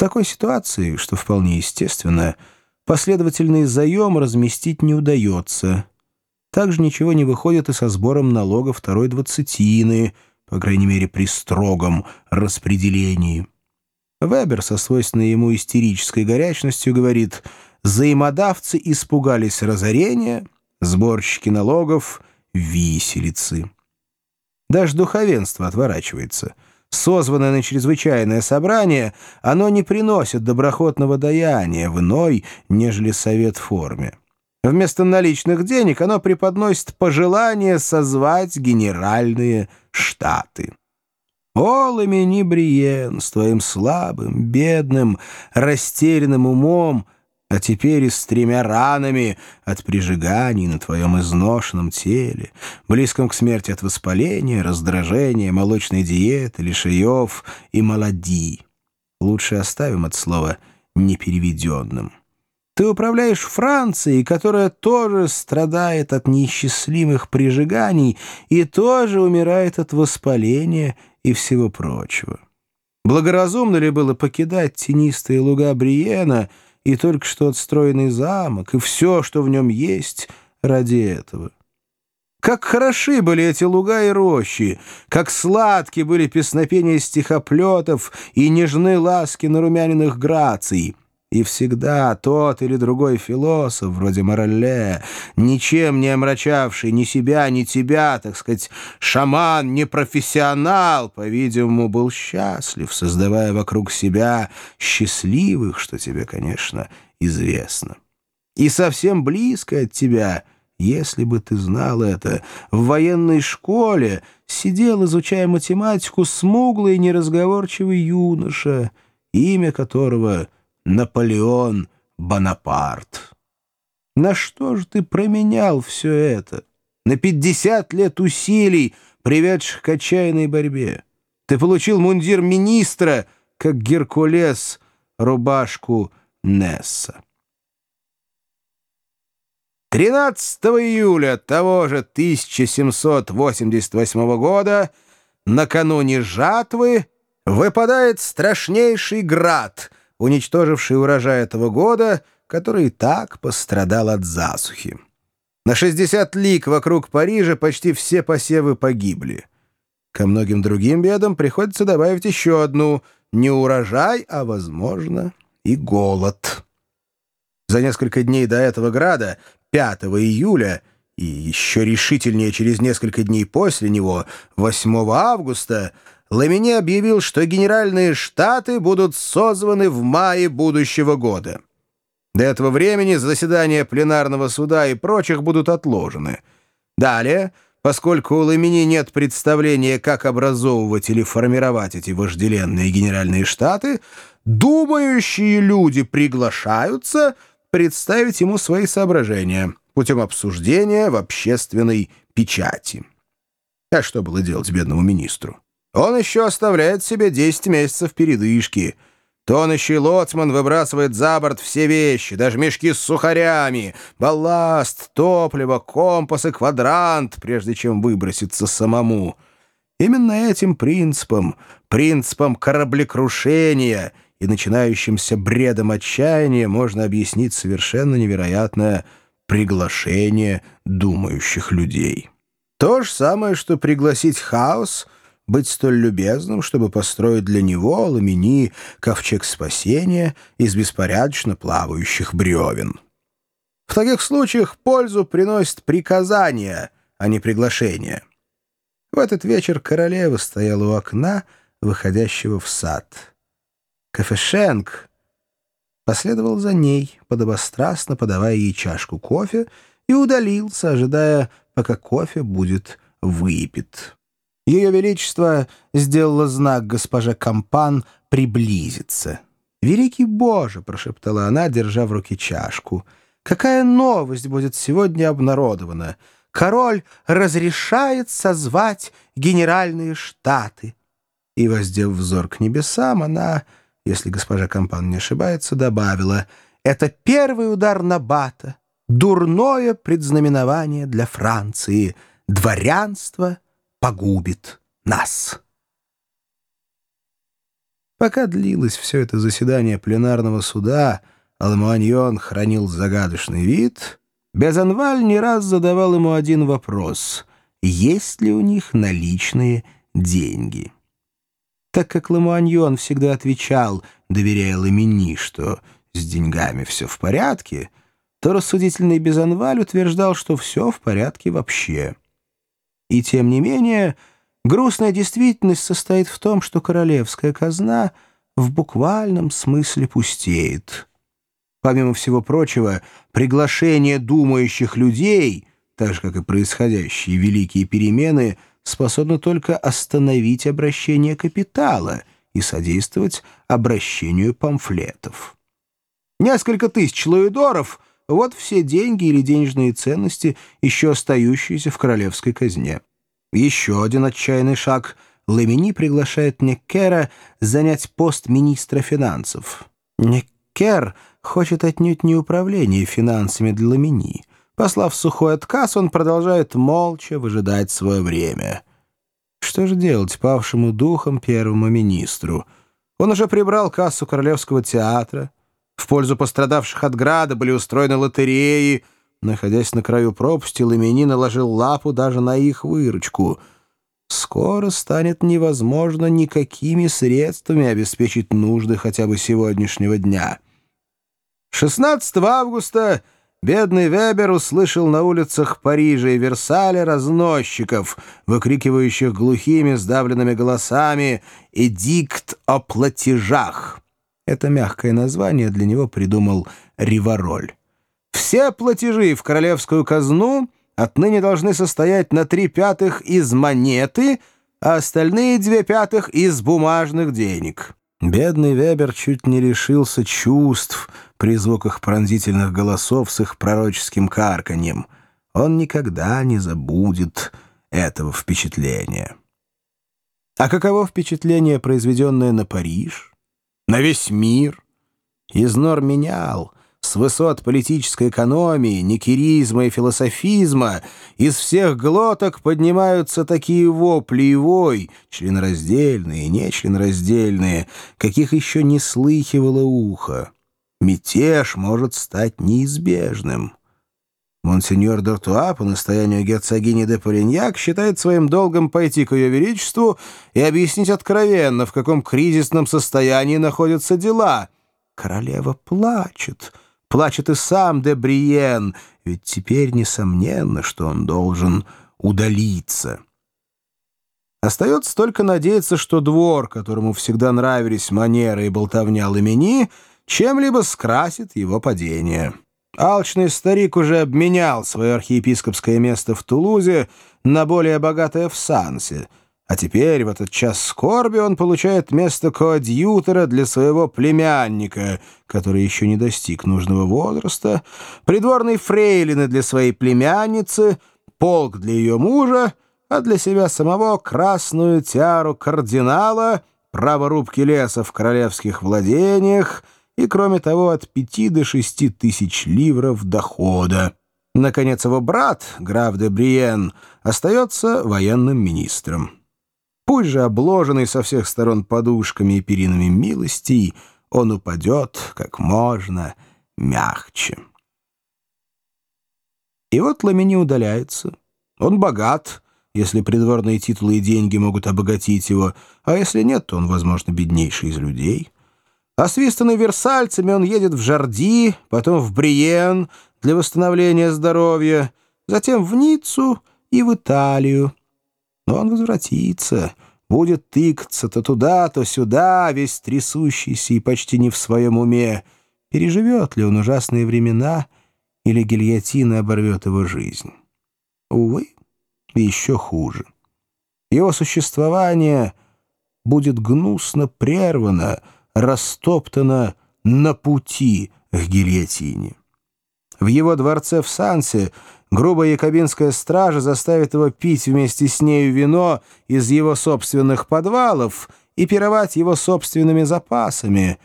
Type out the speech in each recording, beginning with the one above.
такой ситуации, что вполне естественно, последовательный заем разместить не удается. Также ничего не выходит и со сбором налога второй двадцатины, по крайней мере при строгом распределении. Вебер со свойственной ему истерической горячностью говорит «Взаимодавцы испугались разорения, сборщики налогов — виселицы». Даже духовенство отворачивается — созванное на чрезвычайное собрание, оно не приносит доброхотного даяния в иной, нежели совет форме. Вместо наличных денег оно преподносит пожелание созвать генеральные штаты. О, Ламини Бриен, с твоим слабым, бедным, растерянным умом — а теперь и с тремя ранами от прижиганий на твоем изношенном теле, близком к смерти от воспаления, раздражения, молочной диеты, лишаев и молоди. Лучше оставим от слова «непереведенным». Ты управляешь Францией, которая тоже страдает от неисчислимых прижиганий и тоже умирает от воспаления и всего прочего. Благоразумно ли было покидать тенистые луга Бриена — и только что отстроенный замок, и все, что в нем есть, ради этого. Как хороши были эти луга и рощи, как сладки были песнопения стихоплетов и нежны ласки нарумяненных граций. И всегда тот или другой философ, вроде Моралле, ничем не омрачавший ни себя, ни тебя, так сказать, шаман, не профессионал, по-видимому, был счастлив, создавая вокруг себя счастливых, что тебе, конечно, известно. И совсем близко от тебя, если бы ты знал это, в военной школе сидел, изучая математику, смуглый неразговорчивый юноша, имя которого — Наполеон Бонапарт. На что же ты променял все это? На пятьдесят лет усилий, приведших к отчаянной борьбе. Ты получил мундир министра, как Геркулес, рубашку Несса. 13 июля того же 1788 года, накануне жатвы, выпадает страшнейший град — уничтоживший урожай этого года, который и так пострадал от засухи. На 60 лиг вокруг Парижа почти все посевы погибли. Ко многим другим бедам приходится добавить еще одну — не урожай, а, возможно, и голод. За несколько дней до этого града, 5 июля, и еще решительнее через несколько дней после него, 8 августа, Ламине объявил, что генеральные штаты будут созваны в мае будущего года. До этого времени заседания пленарного суда и прочих будут отложены. Далее, поскольку у Ламини нет представления, как образовывать или формировать эти вожделенные генеральные штаты, думающие люди приглашаются представить ему свои соображения путем обсуждения в общественной печати. А что было делать бедному министру? Он еще оставляет себе 10 месяцев передышки. Тонущий лоцман выбрасывает за борт все вещи, даже мешки с сухарями, балласт, топливо, компас и квадрант, прежде чем выброситься самому. Именно этим принципом, принципом кораблекрушения и начинающимся бредом отчаяния можно объяснить совершенно невероятное приглашение думающих людей. То же самое, что пригласить хаос — быть столь любезным, чтобы построить для него, Ламини, ковчег спасения из беспорядочно плавающих бревен. В таких случаях пользу приносит приказание, а не приглашение. В этот вечер королева стояла у окна, выходящего в сад. Кафешенк последовал за ней, подобострастно подавая ей чашку кофе, и удалился, ожидая, пока кофе будет выпит. Ее Величество сделало знак госпоже Кампан приблизиться. «Великий Боже!» — прошептала она, держа в руке чашку. «Какая новость будет сегодня обнародована? Король разрешает созвать генеральные штаты». И, воздев взор к небесам, она, если госпожа Кампан не ошибается, добавила «Это первый удар на бата, дурное предзнаменование для Франции, дворянство — погубит нас. Пока длилось все это заседание пленарного суда, Алмуаньон хранил загадочный вид, Безанваль не раз задавал ему один вопрос — есть ли у них наличные деньги? Так как Ламуаньон всегда отвечал, доверяя Ламини, что с деньгами все в порядке, то рассудительный Безанваль утверждал, что все в порядке вообще. И тем не менее... Грустная действительность состоит в том, что королевская казна в буквальном смысле пустеет. Помимо всего прочего, приглашение думающих людей, так же, как и происходящие великие перемены, способно только остановить обращение капитала и содействовать обращению памфлетов. Несколько тысяч луидоров — вот все деньги или денежные ценности, еще остающиеся в королевской казне. Еще один отчаянный шаг. Лемини приглашает Неккера занять пост министра финансов. Неккер хочет отнюдь не управление финансами для Лемини. Послав сухой отказ, он продолжает молча выжидать свое время. Что же делать павшему духом первому министру? Он уже прибрал кассу Королевского театра. В пользу пострадавших от града были устроены лотереи — Находясь на краю пропасти, Ламини наложил лапу даже на их выручку. Скоро станет невозможно никакими средствами обеспечить нужды хотя бы сегодняшнего дня. 16 августа бедный Вебер услышал на улицах Парижа и Версаля разносчиков, выкрикивающих глухими сдавленными голосами «Эдикт о платежах». Это мягкое название для него придумал Ривароль. Все платежи в королевскую казну отныне должны состоять на три пятых из монеты, а остальные две пятых из бумажных денег. Бедный Вебер чуть не лишился чувств при звуках пронзительных голосов с их пророческим карканьем. Он никогда не забудет этого впечатления. А каково впечатление, произведенное на Париж? На весь мир? Изнор менял — с высот политической экономии, никеризма и философизма из всех глоток поднимаются такие вопли и вой, членораздельные и нечленораздельные, каких еще не слыхивало ухо. Мятеж может стать неизбежным. Монсеньор Д'Артуа по настоянию герцогини де Полиньяк считает своим долгом пойти к ее величеству и объяснить откровенно, в каком кризисном состоянии находятся дела. Королева плачет — Плачет и сам де Бриен, ведь теперь несомненно, что он должен удалиться. Остается только надеяться, что двор, которому всегда нравились манеры и болтовня Ламени, чем-либо скрасит его падение. Алчный старик уже обменял свое архиепископское место в Тулузе на более богатое в Сансе — а теперь, в этот час скорби, он получает место коадьютора для своего племянника, который еще не достиг нужного возраста, придворной фрейлины для своей племянницы, полк для ее мужа, а для себя самого красную тиару кардинала, право рубки леса в королевских владениях и, кроме того, от пяти до шести тысяч ливров дохода. Наконец, его брат, граф де Бриен, остается военным министром. Пусть же обложенный со всех сторон подушками и перинами милостей, он упадет как можно мягче. И вот Ламини удаляется. Он богат, если придворные титулы и деньги могут обогатить его, а если нет, то он, возможно, беднейший из людей. Освистанный версальцами, он едет в Жарди, потом в Бриен для восстановления здоровья, затем в Ниццу и в Италию, но он возвратится, будет тыкаться то туда, то сюда, весь трясущийся и почти не в своем уме. Переживет ли он ужасные времена, или гильотина оборвет его жизнь? Увы, еще хуже. Его существование будет гнусно прервано, растоптано на пути к гильотине. В его дворце в Сансе грубая якобинская стража заставит его пить вместе с нею вино из его собственных подвалов и пировать его собственными запасами,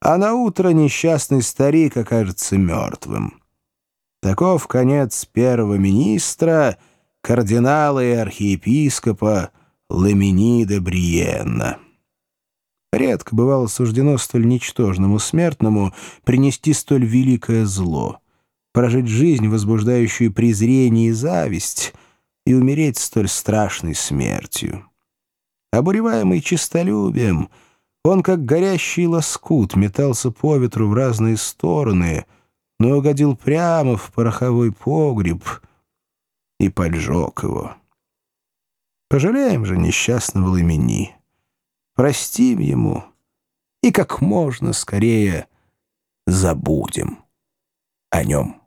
а на утро несчастный старик окажется мертвым. Таков конец первого министра, кардинала и архиепископа Ламини де Бриенна. Редко бывало суждено столь ничтожному смертному принести столь великое зло, прожить жизнь, возбуждающую презрение и зависть, и умереть столь страшной смертью. Обуреваемый честолюбием, он, как горящий лоскут, метался по ветру в разные стороны, но угодил прямо в пороховой погреб и поджег его. Пожалеем же несчастного Ламени простим ему и как можно скорее забудем о нем.